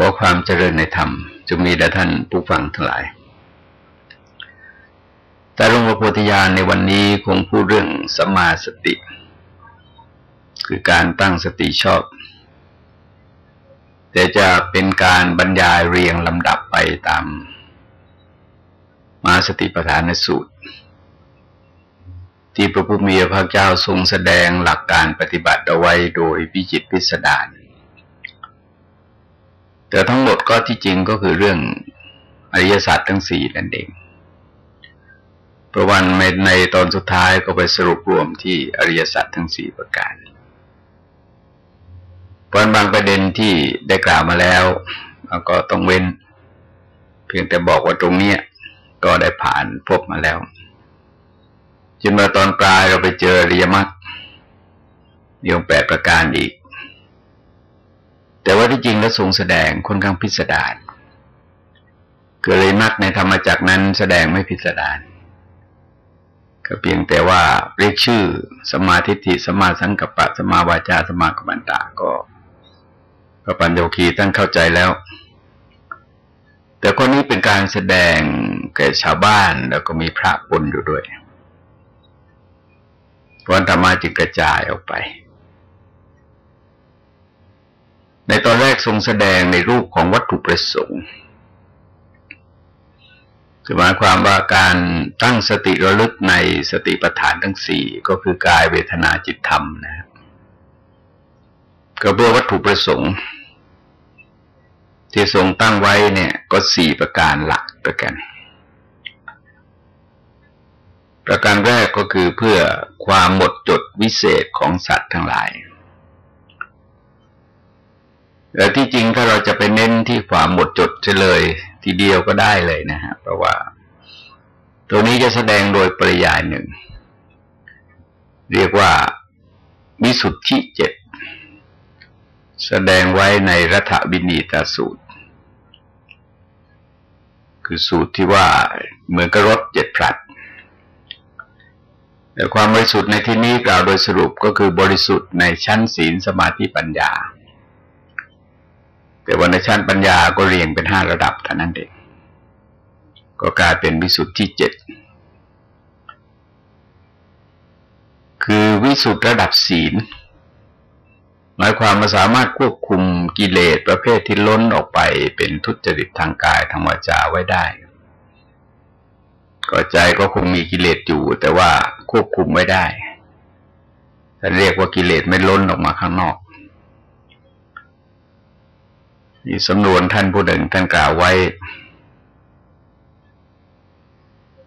ขอความเจริญในธรรมจะมีแด่ท่านผู้ฟังทั้งหลาย แต่หลวงพ่อโพธิญาณในวันนี้คงพูดเรื่องสมาสติ คือการตั้งสติชอบ แต่จะเป็นการบรรยายเรียงลำดับไปตาม มาสติปัฏฐานสูตร ที่พระพุทธมีพระเจ้าทรงแสดงหลักการปฏิบัติเอาไว้โดยวิจิตพิสดาร แต่ทั้งหมดก็ที่จริงก็คือเรื่องอริยสัจทั้งสี่นั่นเองประวันในตอนสุดท้ายก็ไปสรุปรวมที่อริยสัจทั้งสี่ประการเพราะบางประเด็นที่ได้กล่าวมาแล้วเราก็ต้องเว้น เพียงแต่บอกว่าตรงเนี้ยก็ได้ผ่านพบมาแล้วจนมาตอนปลายเราไปเจออริยมรรคยงแปดประการอีก แต่ว่าที่จริงแล้วทรงแสดงค่อนข้างพิสดารเกิดเลยมักในธรรมจักนั้นแสดงไม่พิสดารก็เพียงแต่ว่าเรียกชื่อสมาธิิสมาสังกัปปะสมาวาจาสมากัมมันตาก็พระปัญโยคีตั้งเข้าใจแล้ว แต่คนนี้เป็นการแสดงแก่ชาวบ้านแล้วก็มีพระปนอยู่ด้วยวันธรรมาจึงกระจายออกไป ในตอนแรกทรงแสดงในรูปของวัตถุประสงค์คือหมายความว่าการตั้งสติระลึกในสติปัฏฐานทั้งสี่ก็คือกายเวทนาจิตธรรมนะครับก็เพื่อวัตถุประสงค์ ที่ทรงตั้งไว้เนี่ยก็สี่ประการหลักประกัน ประการแรกก็คือเพื่อความหมดจดวิเศษของสัตว์ทั้งหลาย แต่ที่จริงถ้าเราจะไปเน้นที่ความหมดจดเฉลย ทีเดียวก็ได้เลยนะฮะเพราะว่า ตัวนี้จะแสดงโดยปริยายหนึ่ง เรียกว่ามิสุทธิเจ็ดแสดงไว้ในรัฐบินีตาสูตร คือสูตรที่ว่าเหมือนกับรถเจ็ดพลัดแต่ความบริสุทธิ์ในที่นี้กล่าวโดยสรุปก็คือบริสุทธิ์ในชั้นศีลสมาธิปัญญา แต่วันในชั้นปัญญาก็เรียงเป็นห้าระดับเท่านั้นเองก็กลายเป็นวิสุทธิเจ็ดคือวิสุทธิระดับศีล หมายความมาสามารถควบคุมกิเลสประเภทที่ล้นออกไปเป็นทุจริตทางกายทางวาจาไว้ได้ก็ใจก็คงมีกิเลสอยู่ แต่ว่าควบคุมไว้ได้ท่านเรียกว่ากิเลสไม่ล้นออกมาข้างนอก มีสำนวนท่านผู้หนึ่งท่านกล่าวไว้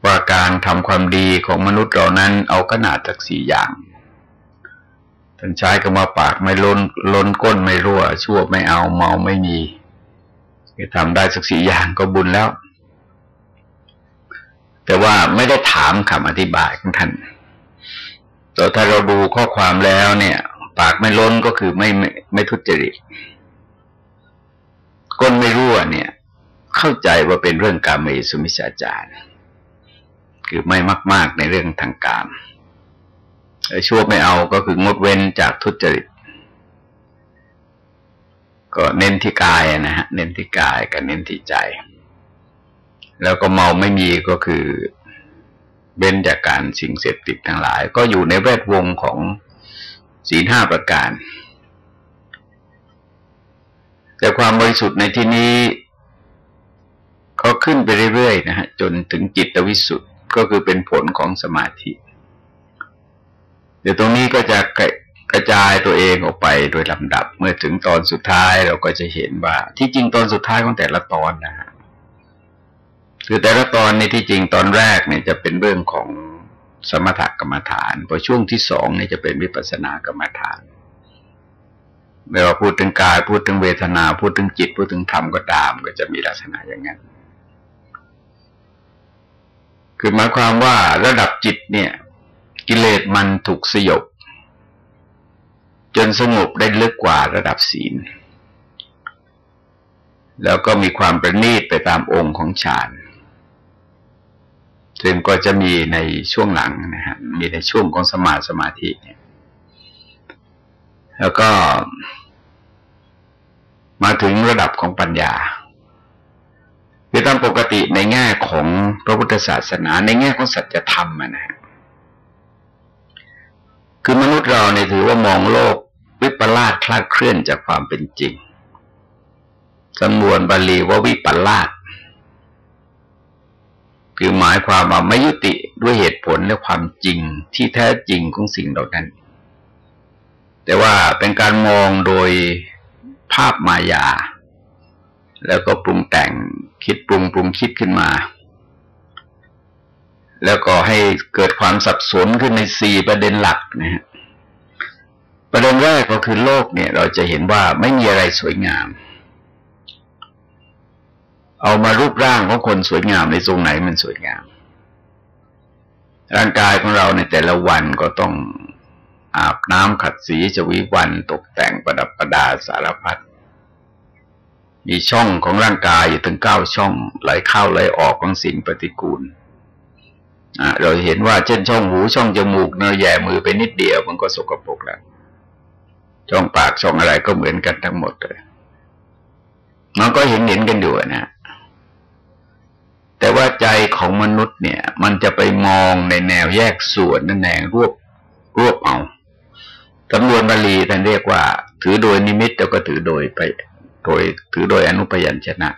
ว่าการทำความดีของมนุษย์เรานั้นเอาขนาดจากสี่อย่างท่านใช้คำว่าปากไม่ล้นล้นก้นไม่รั่ว ชั่วไม่เอาเมาไม่มีทำได้สักสี่อย่างก็บุญแล้ว แต่ว่าไม่ได้ถามคำอธิบายของท่านแต่ถ้าเราดูข้อความแล้วเนี่ย ปากไม่ล้นก็คือไม่ไม่ไม่ทุจริต ก้นไม่รั่วเนี่ย เข้าใจว่าเป็นเรื่องการเมสุมิชาจารคือไม่มาก ๆ ในเรื่องทางการชั่วไม่เอาก็คืองดเว้นจากทุจริต ก็เน้นที่กายนะฮะ เน้นที่กายกับเน้นที่ใจ แล้วก็เมาไม่มีก็คือเบ้นจากการสิ่งเสพติดทั้งหลาย ก็อยู่ในแวดวงของสีห้าประการ แต่ความบริสุทธิ์ในที่นี้ก็ขึ้นไปเรื่อยๆนะฮะจนถึงจิตวิสุทธิ์ก็คือเป็นผลของสมาธิ เดี๋ยวตรงนี้ก็จะกระจายตัวเองออกไปโดยลำดับ เมื่อถึงตอนสุดท้ายเราก็จะเห็นว่า ที่จริงตอนสุดท้ายของแต่ละตอนนะฮะคือแต่ละตอนในที่จริงตอนแรกเนี่ยจะเป็นเรื่องของสมถกรรมฐานพอช่วงที่สองเนี่ยจะเป็นวิปัสสนากรรมฐาน ไม่ว่าพูดถึงกาย พูดถึงเวทนา พูดถึงจิต พูดถึงธรรมก็ตาม ก็จะมีลักษณะอย่างนั้น คือหมายความว่าระดับจิตเนี่ย กิเลสมันถูกสยบ จนสงบได้ลึกกว่าระดับศีล แล้วก็มีความประณีตไปตามองค์ของฌานซึ่งก็จะมีในช่วงหลังนะฮะมีในช่วงของสมาสมาธิเนี่ยแล้วก็ มาถึงระดับของปัญญาคือตามปกติในแง่ของพระพุทธศาสนาในแง่ของสัจธรรมนะฮะคือมนุษย์เราเนี่ยถือว่ามองโลกวิปลาสคลาดเคลื่อนจากความเป็นจริงสำนวนบาลีว่าวิปลาสคือหมายความว่าไม่ยุติด้วยเหตุผลและความจริงที่แท้จริงของสิ่งเหล่านั้น แต่ว่าเป็นการมองโดย ภาพมายา แล้วก็ปรุงแต่งคิดปรุงปรุงคิดขึ้นมา แล้วก็ให้เกิดความสับสนขึ้นในสี่ประเด็นหลักนะฮะประเด็นแรกก็คือโลกเนี่ย เราจะเห็นว่าไม่มีอะไรสวยงาม เอามารูปร่างของคนสวยงามในตรงไหนมันสวยงาม ร่างกายของเราในแต่ละวันก็ต้อง อาบน้ำขัดสีจวีวันตกแต่งประดับประดาสารพัดมีช่องของร่างกายอยู่ถึงเก้าช่องไหลเข้าไหลออกของสิ่งปฏิกูลเราเห็นว่าเช่นช่องหูช่องจมูกเนื้อแย่มือไปนิดเดียวมันก็สกปรกแล้วช่องปากช่องอะไรก็เหมือนกันทั้งหมดเลยมันก็เห็นเห็นกันอยู่นะแต่ว่าใจของมนุษย์เนี่ย มันจะไปมองในแนวแยกส่วนนั่นแงรวบรวบเอา จำนวนบาลีท่านเรียกว่า ถือโดยนิมิตแล้วก็ถือโดยไป โดย ถือโดยอนุพยัญชนะ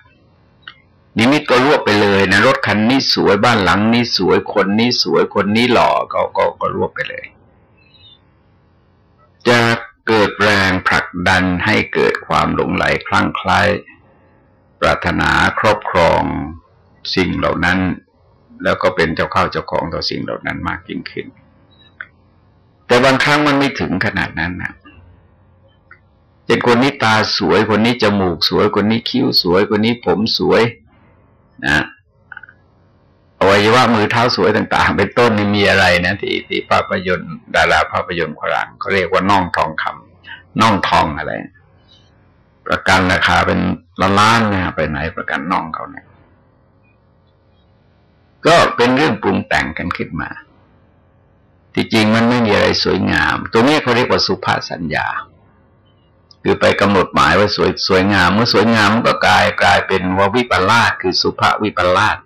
นิมิตก็รวบไปเลยนะรถคันนี้สวยบ้านหลังนี้สวยคนนี้สวยคนนี้หล่อก็ก็ก็รวบไปเลย จะเกิดแรงผลักดันให้เกิดความหลงไหลคลั่งไคล้ปรารถนาครอบครองสิ่งเหล่านั้น แล้วก็เป็นเจ้าข้าเจ้าของต่อสิ่งเหล่านั้นมากยิ่งขึ้น แต่บางครั้งมันไม่ถึงขนาดนั้นนะเช่นคนนี้ตาสวยคนนี้จมูกสวยคนนี้คิ้วสวยคนนี้ผมสวยนะอวัยวะมือเท้าสวยต่าง ๆ เป็นต้นนี่มีอะไรนะที่ที่ภาพยนตร์ ดาราภาพยนตร์ฝรั่งเขาเรียกว่าน่องทองคำน่องทองอะไร ประกันราคาเป็นล้านล้านนะไปไหนประกันน่องเขาเนี่ยก็เป็นเรื่องปรุงแต่งกันขึ้นมา ที่จริงมันไม่มีอะไรสวยงาม ตัวนี้เขาเรียกว่าสุภาษสัญญา คือไปกำหนดหมายว่าสวยสวยงาม เมื่อสวยงามมันก็กลายกลายเป็นววิปลาสคือสุภาวิปลาส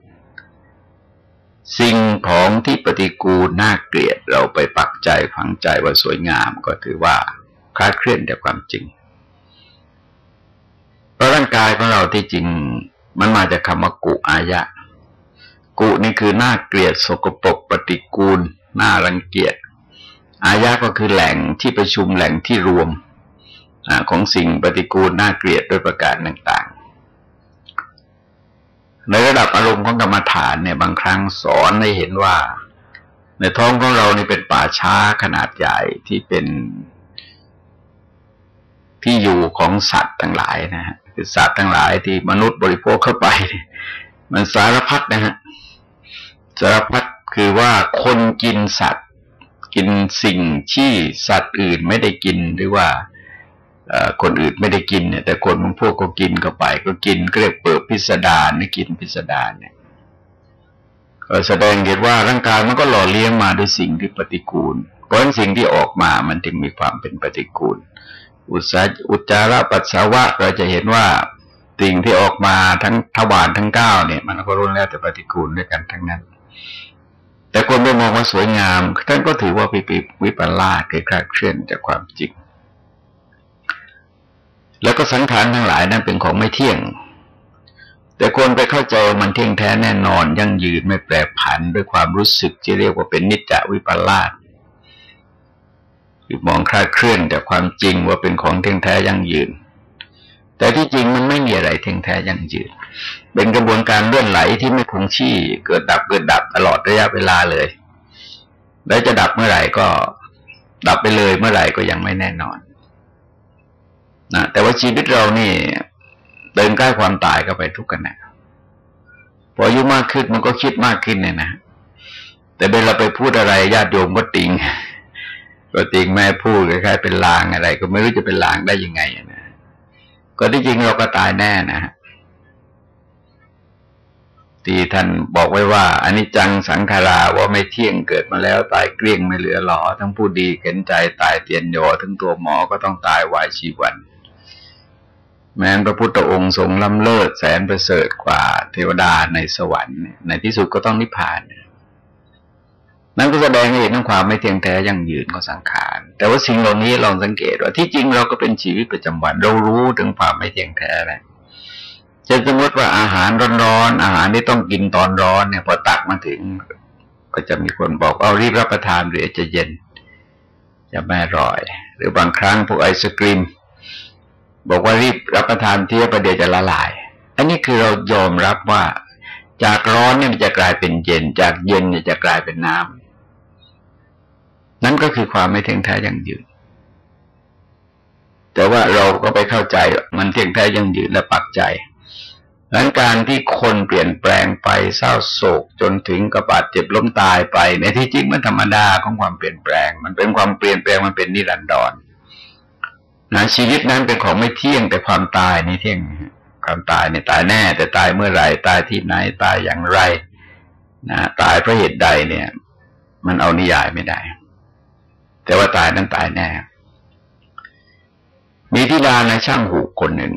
สิ่งของที่ปฏิกูลน่าเกลียดเราไปปักใจฝังใจว่าสวยงามก็ถือว่าคลาดเคลื่อนจากความจริง เพราะร่างกายของเราที่จริงมันมาจากคำว่ากุอายะ กุนี่คือน่าเกลียดสกปรกปฏิกูล น่ารังเกียจอายะก็คือแหล่งที่ประชุมแหล่งที่รวมของสิ่งปฏิกูลน่าเกลียดด้วยประการต่างๆ ในระดับอารมณ์ของกรรมฐานเนี่ยบางครั้งสอนให้เห็นว่า ในท้องของเรานี่เป็นป่าช้าขนาดใหญ่ที่เป็นที่อยู่ของสัตว์ทั้งหลายนะฮะคือสัตว์ทั้งหลายที่มนุษย์บริโภคเข้าไป มันสารพัดนะฮะสารพัด คือว่าคนกินสัตว์ กินสิ่งที่สัตว์อื่นไม่ได้กินหรือว่าคนอื่นไม่ได้กินเนี่ยแต่คนบางพวกก็กินเข้าไป ก็กินก็เรียกเปิดพิสดารนี่กินพิสดารเนี่ยแสดงเห็นว่าร่างกายมันก็หล่อเลี้ยงมาด้วยสิ่งที่ปฏิกูลเพราะฉะนั้นสิ่งที่ออกมามันจึงมีความเป็นปฏิกูล อุสาอุจจาระปัสสาวะเราจะเห็นว่าสิ่งที่ออกมาทั้งทวารทั้งเก้าเนี่ย มันก็รุนแล้วแต่ปฏิกูลด้วยกันทั้งนั้น แต่คนไปมองว่าสวยงามท่านก็ถือว่าปิปิวิปลาสเกิดคาดเคลื่อนจากความจริง แล้วก็สังขารทั้งหลายนั้นเป็นของไม่เที่ยง แต่คนไปเข้าใจมันเที่ยงแท้แน่นอน ยั่งยืนไม่แปรผันด้วยความรู้สึกที่เรียกว่าเป็นนิจจวิปลาสคือมองคลาดเคลื่อนจากความจริงว่าเป็นของเที่ยงแท้ยั่งยืน แต่ที่จริงมันไม่มีอะไรเที่ยงแท้ยั่งยืน เป็นกระบวนการเลื่อนไหลที่ไม่คงที่เกิดดับเกิดดับตลอดระยะเวลาเลย แล้วจะดับเมื่อไหร่ก็ดับไปเลยเมื่อไหร่ก็ยังไม่แน่นอนนะแต่ว่าชีวิตเรานี่เดินใกล้ความตายก็ไปทุกขณะพออายุมากขึ้นมันก็คิดมากขึ้นเนี่ยนะแต่เวลาไปพูดอะไรญาติโยมก็ติงก็ติงแม่พูดคล้ายๆเป็นลางอะไร ก็ไม่รู้จะเป็นลางได้ยังไงนะก็ที่จริงเราก็ตายแน่นะฮะ ที่ท่านบอกไว้ว่าอันนี้จังสังขาราว่าไม่เที่ยงเกิดมาแล้วตายเกลี้ยงไม่เหลือหลอ ทั้งผู้ดีเข็นใจตายเตียนโยทั้งตัวหมอก็ต้องตายวายชีวัน แม้นพระพุทธองค์ทรงล้ำเลิศแสนประเสริฐกว่าเทวดาในสวรรค์ ในที่สุดก็ต้องนิพพานนั่นก็แสดงให้เห็นถึงความไม่เที่ยงแท้ยั่งยืนของสังขาร แต่ว่าสิ่งเหล่านี้ลองสังเกตว่าที่จริงเราก็เป็นชีวิตประจำวันเรารู้ถึงความไม่เที่ยงแท้แหละ จะสมมติว่าอาหารร้อนๆอาหารที่ต้องกินตอนร้อนเนี่ยพอตักมาถึง ก็จะมีคนบอกเอารีบรับประทานหรือจะเย็น จะไม่อร่อย หรือบางครั้งพวกไอศกรีมบอกว่ารีบรับประทานเที่ยประเดี๋ยวจะละลาย อันนี้คือเรายอมรับว่าจากร้อนเนี่ยมันจะกลายเป็นเย็น จากเย็นเนี่ยจะกลายเป็นน้ำนั่นก็คือความไม่เที่ยงแท้ยั่งยืน แต่ว่าเราก็ไปเข้าใจมันเที่ยงแท้ยั่งยืนและปักใจ ดังการที่คนเปลี่ยนแปลงไปเศร้าโศก จนถึงกระบาดเจ็บล้มตายไป ในที่จริงมันธรรมดาของความเปลี่ยนแปลง มันเป็นความเปลี่ยนแปลงมันเป็นนิรันดรนะชีวิตนั้นเป็นของไม่เที่ยงแต่ความตายนี่เที่ยงความตายเนี่ยตายแน่ แต่ตายเมื่อไหร่ตายที่ไหนตายอย่างไรนะตายเพราะเหตุใดเนี่ย มันเอานิยายไม่ได้ แต่ว่าตายนั้นตายแน่ มีทิดาในช่างหูคนหนึ่ง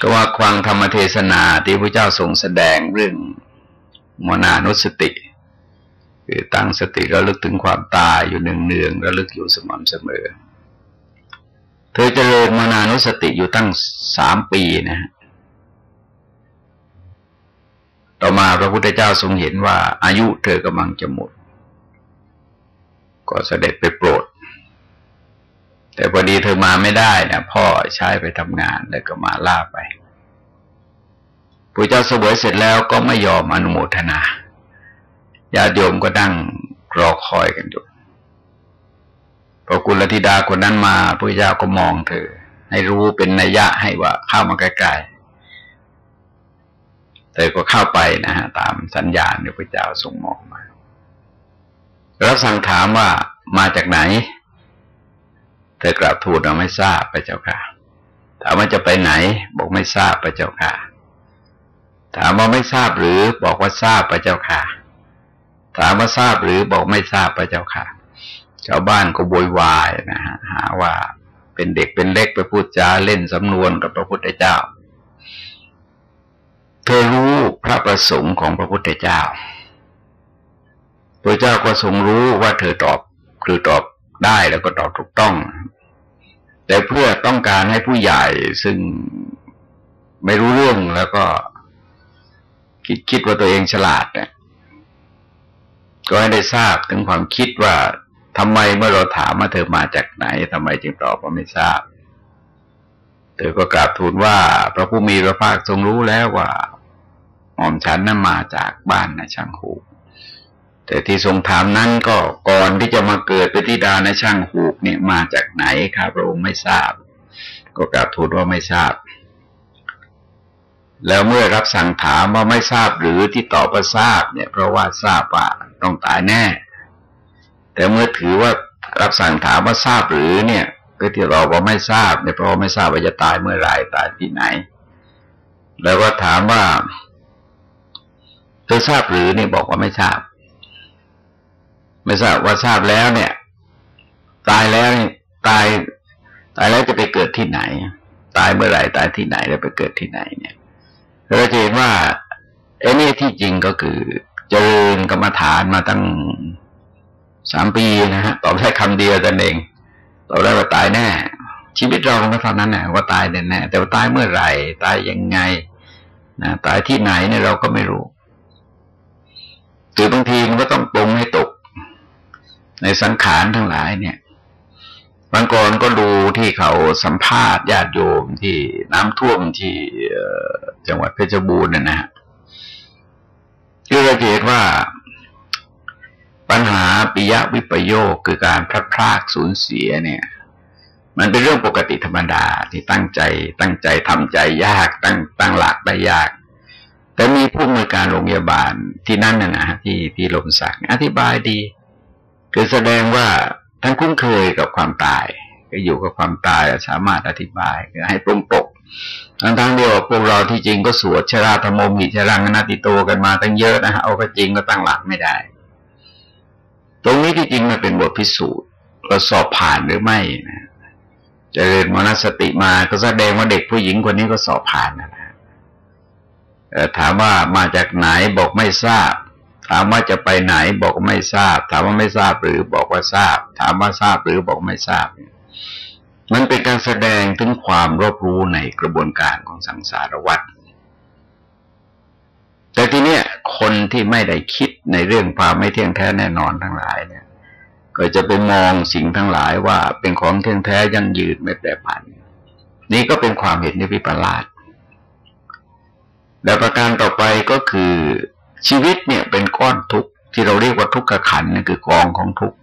ก็ว่าควังธรรมเทศนาที่พระเจ้าทรงแสดงเรื่องมนานุสติ คือตั้งสติระลึกถึงความตายอยู่เนืองๆระลึกอยู่สม่ำเสมอ เธอจเจริญมนานุสติอยู่ตั้งสามปีนะฮะต่อมาพระพุทธเจ้าทรงเห็นว่าอายุเธอกำลังจะหมด ก็เสด็จไปโปรด แต่พอดีเธอมาไม่ได้นะพ่อใช้ไปทำงานแล้วก็มาล่าไปพระเจ้าเสวยเสร็จแล้วก็ไม่ยอมอนุโมทนาญาติโยมก็นั่งรอคอยกันอยู่พอกุลธิดาคนนั้นมาพระเจ้าก็มองเธอ ให้รู้เป็นนัยยะให้ว่าเข้ามาใกล้ๆเธอก็เข้าไปนะฮะตามสัญญาณที่พระเจ้าส่งมองมา แล้วสั่งถามว่ามาจากไหน เธอกราบทูลเราไม่ทราบพระเจ้าค่ะ ถามว่าจะไปไหน บอกไม่ทราบพระเจ้าค่ะ ถามว่าไม่ทราบหรือบอกว่าทราบพระเจ้าค่ะ ถามว่าทราบหรือบอกไม่ทราบพระเจ้าค่ะ ชาวบ้านก็โวยวายนะฮะหาว่าเป็นเด็กเป็นเล็กไปพูดจาเล่นสำนวนกับพระพุทธเจ้า เธอรู้พระประสงค์ของพระพุทธเจ้า พระเจ้าก็ทรงรู้ว่าเธอตอบคือตอบได้แล้วก็ตอบถูกต้อง แต่เพื่อต้องการให้ผู้ใหญ่ซึ่งไม่รู้เรื่องแล้วก็ คิดคิดว่าตัวเองฉลาดเนี่ยก็ให้ได้ทราบถึงความคิดว่าทำไมเมื่อเราถามว่าเธอมาจากไหนทำไมจึงตอบว่าไม่ทราบ เธอก็กราบทูลว่า พระผู้มีพระภาคทรงรู้แล้วว่าหม่อมฉันนั้นมาจากบ้านในช่างหู แต่ที่ทรงถามนั้นก็ก่อนที่จะมาเกิดเป็นธิดาในช่างหูเนี่ยมาจากไหนครับพระองค์ไม่ทราบ ก็กราบทูลว่าไม่ทราบ แล้วเมื่อรับสั่งถามว่าไม่ทราบหรือที่ตอบว่าทราบเนี่ย เพราะว่าทราบว่าต้องตายแน่ แต่เมื่อถือว่ารับสั่งถามว่าทราบหรือเนี่ย ก็ที่เราว่าไม่ทราบเนี่ยเพราะไม่ทราบว่าจะตายเมื่อไรตายที่ไหน แล้วก็ถามว่าเธอทราบหรือเนี่ยบอกว่าไม่ทราบ ไม่ทราบว่าทราบแล้วเนี่ย ตายแล้วตาย ตายแล้วจะไปเกิดที่ไหน ตายเมื่อไหร่ตายที่ไหนแล้วไปเกิดที่ไหนเนี่ยเราจะเห็นว่าไอ้นี่ที่จริงก็คือเจริญกรรมฐานมาตั้งสามปีนะฮะตอบแค่คำเดียวแต่เองตอบได้ว่าตายแน่ ชีวิตเราก็เท่านั้นแหละว่าตายแน่แน่แต่ว่าตายเมื่อไหร่ ตายยังไงนะตายที่ไหนเนี่ยเราก็ไม่รู้หรือบางทีมันก็ต้องปรงให้ตก ในสังขารทั้งหลายเนี่ยบางก่อนก็ดูที่เขาสัมภาษณ์ญาติโยมที่น้ำท่วมที่จังหวัดเพชรบูรณ์นะนะคือเราเห็นว่าปัญหาปิยวิปโยคคือการพลัดพรากสูญเสียเนี่ย มันเป็นเรื่องปกติธรรมดาที่ตั้งใจ ตั้งใจทำใจยาก ตั้งตั้งหลักได้ยาก แต่มีผู้มือการโรงพยาบาลที่นั่นนะนะที่ที่ลมสักอธิบายดี คือแสดงว่าท่านคุ้นเคยกับความตาย ก็อยู่กับความตายสามารถอธิบายให้ปรงปกทั้งทั้งเดียวพวกเราที่จริงก็สวดชราธรรมมิชรังนาติโตกันมาตั้งเยอะนะฮะเอาก็จริงก็ตั้งหลักไม่ได้ ตรงนี้ที่จริงมันเป็นบทพิสูจน์เราสอบผ่านหรือไม่นะเจริญมนสติมาก็แสดงว่าเด็กผู้หญิงคนนี้ก็สอบผ่านนะนะถามว่ามาจากไหนบอกไม่ทราบ ถามว่าจะไปไหนบอกไม่ทราบ ถามว่าไม่ทราบหรือบอกว่าทราบ ถามว่าทราบหรือบอกไม่ทราบมันเป็นการแสดงถึงความรอบรู้ในกระบวนการของสังสารวัฏแต่ทีเนี้ยคนที่ไม่ได้คิดในเรื่องความไม่เที่ยงแท้แน่นอนทั้งหลายเนี่ย ก็จะไปมองสิ่งทั้งหลายว่าเป็นของเที่ยงแท้ยั่งยืนไม่แปรผัน นี่ก็เป็นความเห็นที่พิปลาสและประการต่อไปก็คือ ชีวิตเนี่ยเป็นก้อนทุกข์ที่เราเรียกว่าทุกขขันนี่คือกองของทุกข์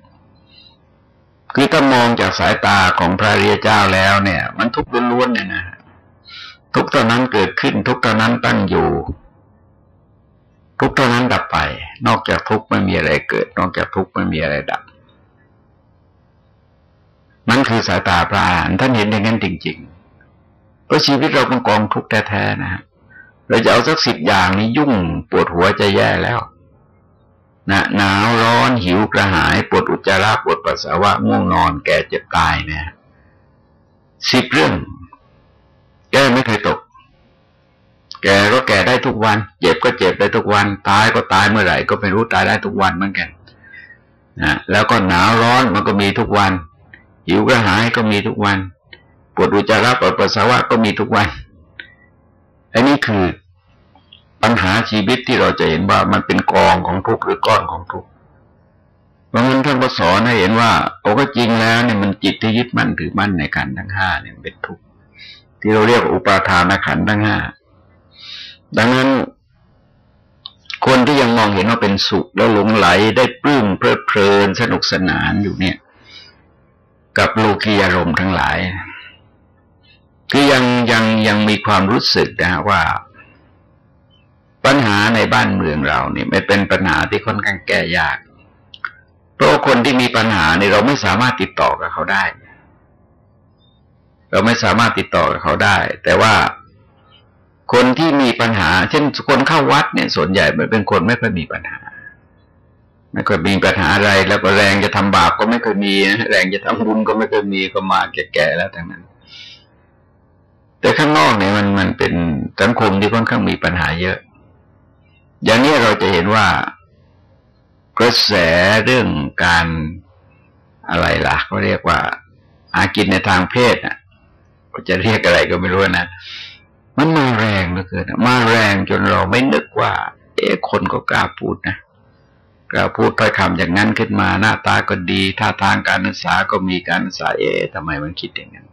คือถ้ามองจากสายตาของพระเรียเจ้าแล้วเนี่ย มันทุกข์ล้วนๆเนี่ยนะทุกตอนนั้นเกิดขึ้น ทุกตอนนั้นตั้งอยู่ ทุกตอนนั้นดับไป นอกจากทุกไม่มีอะไรเกิด นอกจากทุกไม่มีอะไรดับนั่นคือสายตาพระอรหันต์ท่านเห็นอย่างนั้นจริงๆเพราะชีวิตเราเป็นกองทุกข์แท้ๆนะฮะ เราจะเอาสักสิบอย่างนี้ยุ่งปวดหัวจะแย่แล้วนะหนาวร้อนหิวกระหายปวดอุจจาระปวดปัสสาวะง่วงนอนแก่เจ็บตายเนี่ยสิบเรื่อง แก้ไม่เคยตก แก่ก็แก่ได้ทุกวัน เจ็บก็เจ็บได้ทุกวัน ตายก็ตายเมื่อไหร่ ก็ไม่รู้ตายได้ทุกวันเหมือนกันนะแล้วก็หนาวร้อนมันก็มีทุกวัน หิวกระหายก็มีทุกวัน ปวดอุจจาระปวดปัสสาวะก็มีทุกวัน อันนี้คือ ปัญหาชีวิตที่เราจะเห็นว่ามันเป็นกองของทุกข์หรือก้อนของทุกข์บางคนท่านก็สอนให้เห็นว่าโอ้ก็จริงแล้วเนี่ยมันจิตที่ยึดมั่นถือมั่นในขันทั้งห้าเนี่ยเป็นทุกข์ที่เราเรียกอุปาทานขันทั้งห้าดังนั้น คนที่ยังมองเห็นว่าเป็นสุขแล้วหลงไหลได้ปลื้มเพลิดเพลินสนุกสนานอยู่เนี่ย กับโลกียารมณ์ทั้งหลายคือยังยังยังมีความรู้สึกนะว่า ปัญหาในบ้านเมืองเราเนี่ยไม่เป็นปัญหาที่ค่อนข้างแก้ยาก เพราะคนที่มีปัญหาเนี่ยเราไม่สามารถติดต่อกับเขาได้ เราไม่สามารถติดต่อกับเขาได้ แต่ว่าคนที่มีปัญหา เช่นคนเข้าวัดเนี่ยส่วนใหญ่มันเป็นคนไม่ค่อยมีปัญหา ไม่ค่อยมีปัญหาอะไร แล้วก็แรงจะทำบาปก็ไม่เคยมีแรงจะทำบุญก็ไม่เคยมีก็มาแก่ๆแล้วทั้งนั้น แต่ข้างนอกเนี่ยมันมันเป็นสังคมที่ค่อนข้างมีปัญหาเยอะ อย่างนี้เราจะเห็นว่ากระแสเรื่องการอะไรล่ะเขาเรียกว่าอากินในทางเพศอะจะเรียกอะไรก็ไม่รู้นะมันมาแรงเหลือเกินมาแรงจนเราไม่นึกว่า เอ๊คนก็กล้าพูดนะกล้าพูดถ้อยคำอย่างนั้นขึ้นมา หน้าตาก็ดีท่าทางการศึกษาก็มีการศึกษาเอ๊ทำไมมันคิดอย่างนั้น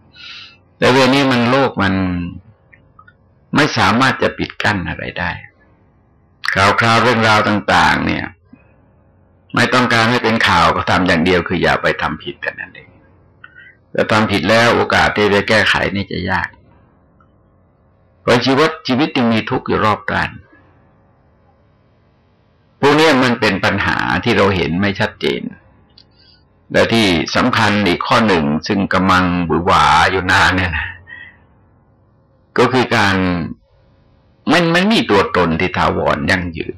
แต่เวนี้มันโลกมันไม่สามารถจะปิดกั้นอะไรได้ ข่าวคราวเรื่องราวต่าง ๆ เนี่ย ไม่ต้องการให้เป็นข่าวก็ทำอย่างเดียวคืออย่าไปทำผิดกันนั่นเองแต่ทำผิดแล้วโอกาสที่จะแก้ไขนี่จะยากเพราะชีวิตชีวิตยังมีทุกข์อยู่รอบกันพวกนี้มันเป็นปัญหาที่เราเห็นไม่ชัดเจน และที่สำคัญอีกข้อหนึ่งซึ่งกำลังบุหวาอยู่นานเนี่ยนะก็คือการ มันมันมีตัวตนที่ถาวรยั่งยืน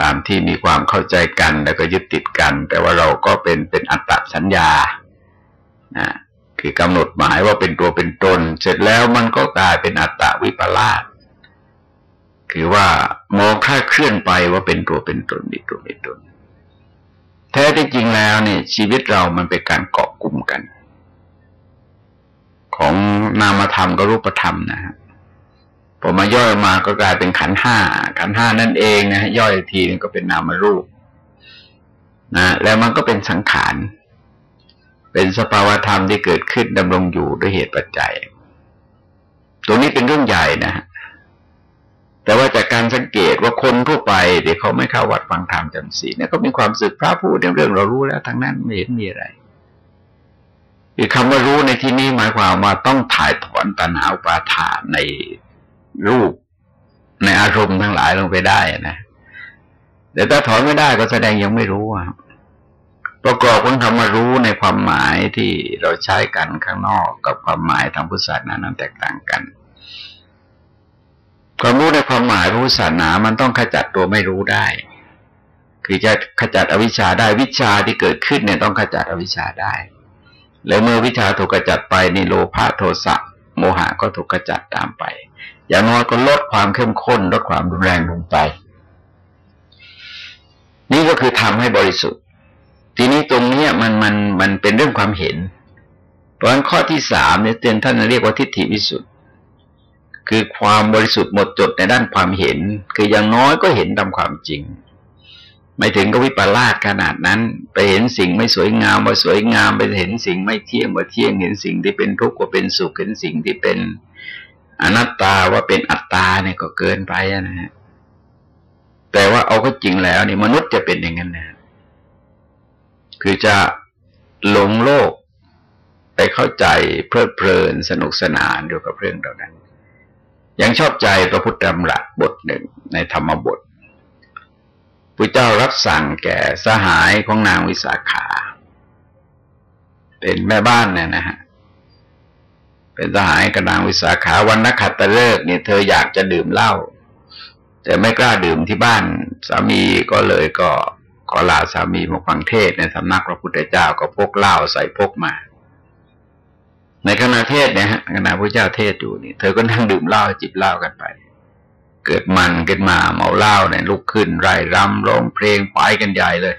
ตามที่มีความเข้าใจกันแล้วก็ยึดติดกัน แต่ว่าเราก็เป็นเป็นอัตตสัญญานะคือกำหนดหมายว่าเป็นตัวเป็นตน เสร็จแล้วมันก็กลายเป็นอัตตวิปลาสคือว่ามองค่าเคลื่อนไปว่าเป็นตัวเป็นตนมีตัวเป็นตน แท้ที่จริงแล้วเนี่ย ชีวิตเรามันเป็นการเกาะกลุ่มกัน ของนามธรรมกับรูปธรรมนะฮะ พอมาย่อยมาก็กลายเป็นขันห้าขันห้านั่นเองนะย่อยอีกทีนึงก็เป็นนามรูปนะแล้วมันก็เป็นสังขาร เป็นสภาวธรรมที่เกิดขึ้นดำรงอยู่ด้วยเหตุปัจจัย ตรงนี้เป็นเรื่องใหญ่นะฮะแต่ว่าจากการสังเกตว่าคนทั่วไปเดี๋ยวเขาไม่เข้าวัดฟังธรรมจำศีลเนี่ยก็มีความสึกพระพูดเรื่องเรารู้แล้วทั้งนั้นไม่เห็นมีอะไรคือคำว่ารู้ในที่นี้หมายความว่าต้องถ่ายถอนตัณหาอุปาทานใน รูปในอารมณ์ทั้งหลายลงไปได้นะแต่ถ้าถอนไม่ได้ก็แสดงยังไม่รู้อะประกอบของคำว่ารู้ในความหมายที่เราใช้กันข้างนอกกับความหมายทางพุทธศาสนานั้นแตกต่างกัน ความรู้ในความหมายพุทธศาสนามันต้องขจัดตัวไม่รู้ได้ คือจะขจัดอวิชชาได้วิชาที่เกิดขึ้นเนี่ยต้องขจัดอวิชชาได้ แล้วเมื่อวิชาถูกกระจัดไปนี่โลภะโทสะโมหะก็ถูกกระจัดตามไป อย่างน้อยก็ลดความเข้มข้นลดความรุนแรงลงไป นี่ก็คือทำให้บริสุทธิ์ ทีนี้ตรงนี้มันมันมันเป็นเรื่องความเห็น เพราะฉะนั้นข้อที่สามเนี่ยเตือนท่านเรียกว่าทิฏฐิวิสุทธิคือความบริสุทธิ์หมดจดในด้านความเห็น คืออย่างน้อยก็เห็นตามความจริง ไม่ถึงก็วิปลาสขนาดนั้น ไปเห็นสิ่งไม่สวยงามว่าสวยงาม ไปเห็นสิ่งไม่เที่ยงว่าเที่ยง เห็นสิ่งที่เป็นทุกข์ว่าเป็นสุข เห็นสิ่งที่เป็น อนัตตาว่าเป็นอัตตาเนี่ยก็เกินไปนะฮะแต่ว่าเอาก็จริงแล้วนี่มนุษย์จะเป็นอย่างนั้นนะคือจะหลงโลก ไปเข้าใจเพลิดเพลินสนุกสนานอยู่กับเรื่องเหล่านั้น ยังชอบใจพระพุทธธรรมรัตบทหนึ่งในธรรมบทพระเจ้ารับสั่งแก่สหายของนางวิสาขา เป็นแม่บ้านเนี่ยนะฮะ เป็นสหายกับนางวิสาขาวันนักขัตฤกษ์เนี่ยเธออยากจะดื่มเหล้าแต่ไม่กล้าดื่มที่บ้านสามีก็เลยก็ขอลาสามีมาฟังเทศในสำนักพระพุทธเจ้าก็พกเหล้าใส่พกมา ในขณะเทศเนี่ยฮะขณะพระเจ้าเทศอยู่นี่เธอก็นั่งดื่มเหล้าจิบเหล้ากันไป เกิดมันขึ้นมาเมาเหล้าเนี่ยลุกขึ้นไร่รำร้องเพลงไปกันใหญ่เลย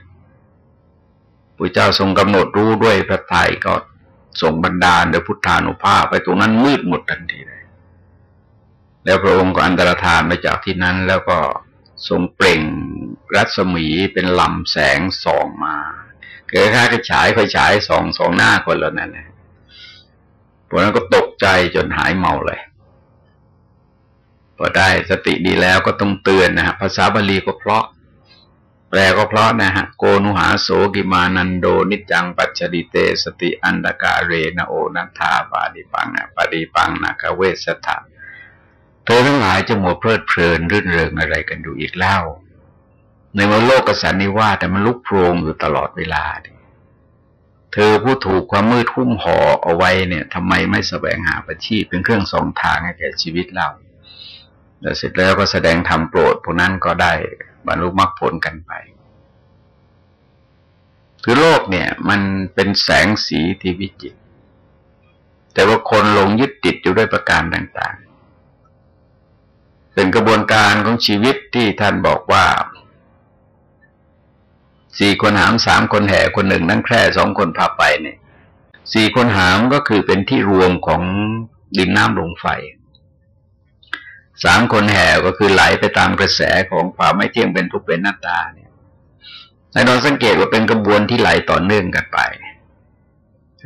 พระเจ้าทรงกำหนดรู้ด้วยพระทัยก็ ส่งบรรดาลโดยพุทธานุภาพไปตรงนั้นมืดหมดทันทีเลย แล้วพระองค์ก็อันตรธานไปจากที่นั้น แล้วก็ทรงเปล่งรัศมีเป็นลำแสงส่องมาเกิดค่ากระฉายไฟฉายส่องสองหน้าคนแล้วนั่นนะพวกนั้นก็ตกใจจนหายเมาเลยพอได้สติดีแล้วก็ต้องเตือนนะฮะภาษาบาลีก็เพราะ แปลก็เพราะนะฮะ โกนุหาโสกิมานันโด นิจังปัจจดิเต สติอันตกาเรนโอนัทาปาดิปังปาดิปังนาคเวสถาเธอทั้งหลายจะหมดเพลิดเพลินรื่นเริงอะไรกันดูอีกเล่า ในเมื่อโลกกสันนิวาแต่มันลุกโพรงอยู่ตลอดเวลาดิเธอผู้ถูกความมืดหุ้มห่อเอาไว้เนี่ยทำไมไม่แสวงหาประชีพเป็นเครื่องสองทางให้แก่ชีวิตเราแล้วเสร็จแล้วก็แสดงธรรมโปรดพวกนั้นก็ได้ บรรลุมรรคผลกันไป คือโลกเนี่ย มันเป็นแสงสีที่วิจิต แต่ว่าคนลงยึดติดอยู่ด้วยประการต่างๆ เป็นกระบวนการของชีวิตที่ท่านบอกว่าสี่คนหามสามคนแห่คนหนึ่งนั่งแคร่สองคนพาไปเนี่ยสี่คนหามก็คือเป็นที่รวมของดินน้ำลมไฟ สามคนแห่ก็คือไหลไปตามกระแสของความไม่เที่ยงเป็นทุกเป็นหน้าตาเนี่ยในเราสังเกตว่าเป็นกระบวนที่ไหลต่อเนื่องกันไป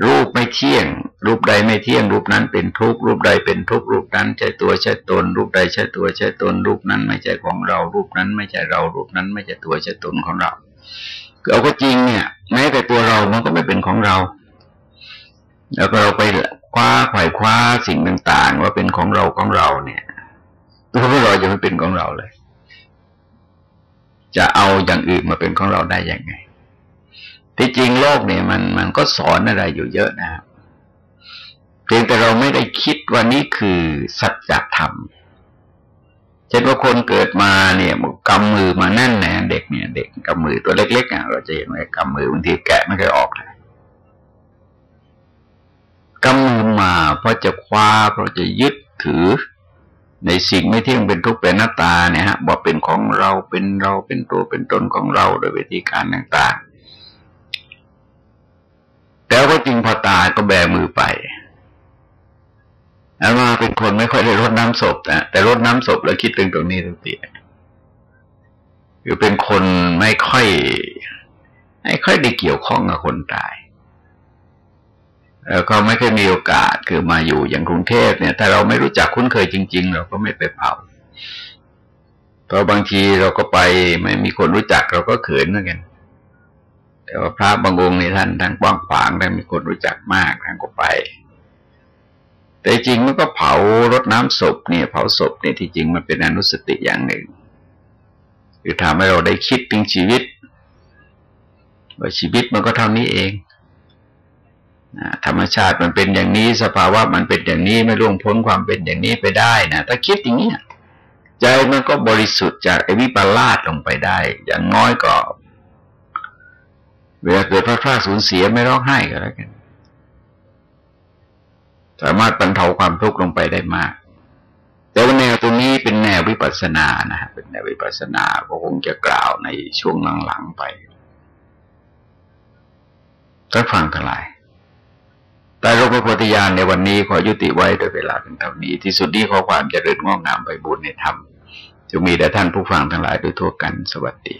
รูปไม่เที่ยง รูปใดไม่เที่ยง รูปนั้นเป็นทุกรูปใดเป็นทุกรูปนั้นใช่ตัวใช่ตน รูปใดใช่ตัวใช่ตน รูปนั้นไม่ใช่ของเรา รูปนั้นไม่ใช่เรา รูปนั้นไม่ใช่ตัวใช่ตนของเราเอาก็จริงเนี่ยแม้แต่ตัวเรามันก็ไม่เป็นของเรา แล้วก็เราไปคว้าไขว่คว้าสิ่งต่าง ๆ ว่าเป็นของเราของเราเนี่ย ตัวเราจะไม่เป็นของเราเลย จะเอาอย่างอื่นมาเป็นของเราได้ยังไง ที่จริงโลกเนี่ยมันมันก็สอนอะไรอยู่เยอะนะครับเพียงแต่เราไม่ได้คิดว่านี่คือสัจธรรมเช่นว่าคนเกิดมาเนี่ยกำมือมาแน่นแน่เด็กเนี่ย เด็กกำมือตัวเล็กๆอะเราจะเห็นว่ากำมือบางทีแกะไม่เคยออกเลยกำมือมาเพราะจะคว้าเพราะจะยึดถือ ในสิ่งไม่เที่ยงเป็นทุกข์เป็นหน้าตาเนี่ยฮะบอกเป็นของเราเป็นเราเป็นตัวเป็นตนของเราโดยวิธีการต่างๆ แล้วก็จริงพอตายก็แบมือไปอามาเป็นคนไม่ค่อยได้รดน้ำศพนะแต่รดน้ำศพแล้วคิดถึงตรงนี้ทุกทีคือเป็นคนไม่ค่อยไม่ค่อยได้เกี่ยวข้องกับคนตาย แล้วก็ไม่เคยมีโอกาสคือมาอยู่อย่างกรุงเทพเนี่ย ถ้าเราไม่รู้จักคุ้นเคยจริง ๆ เราก็ไม่ไปเผาเพราะบางทีเราก็ไปไม่มีคนรู้จักเราก็เขินเหมือนกันแต่ว่าพระบางองค์ในท่านทานกว้างขวางได้มีคนรู้จักมากท่านก็ไป แต่จริงมันก็เผารดน้ำศพเนี่ย เผาศพเนี่ยที่จริงมันเป็นอนุสติอย่างหนึ่งคือทำให้เราได้คิดถึงชีวิตว่าชีวิตมันก็เท่านี้เอง ธรรมชาติมันเป็นอย่างนี้สภาวะมันเป็นอย่างนี้ไม่ล่วงพ้นความเป็นอย่างนี้ไปได้นะถ้าคิดอย่างนี้ใจมันก็บริสุทธิ์จากไอวิปลาสลงไปได้ อย่างน้อยก็เวลาเกิดพลาดพลาดสูญเสียไม่ร้องไห้ก็แล้วกันสามารถบรรเทาความทุกข์ลงไปได้มาก แต่ว่าแนวตรงนี้เป็นแนววิปัสสนานะฮะเป็นแนววิปัสสนาก็คงจะกล่าวในช่วงหลังๆไปก็ฟังทั้งหลาย แต่โลกโพธิญาณในวันนี้ขอยุติไว้โดยเวลาเป็นเท่านี้ ที่สุดนี้ขอความเจริญงอกงามไปบุญในธรรมจะมีแด่ท่านผู้ฟังทั้งหลายโดยทั่วกันสวัสดี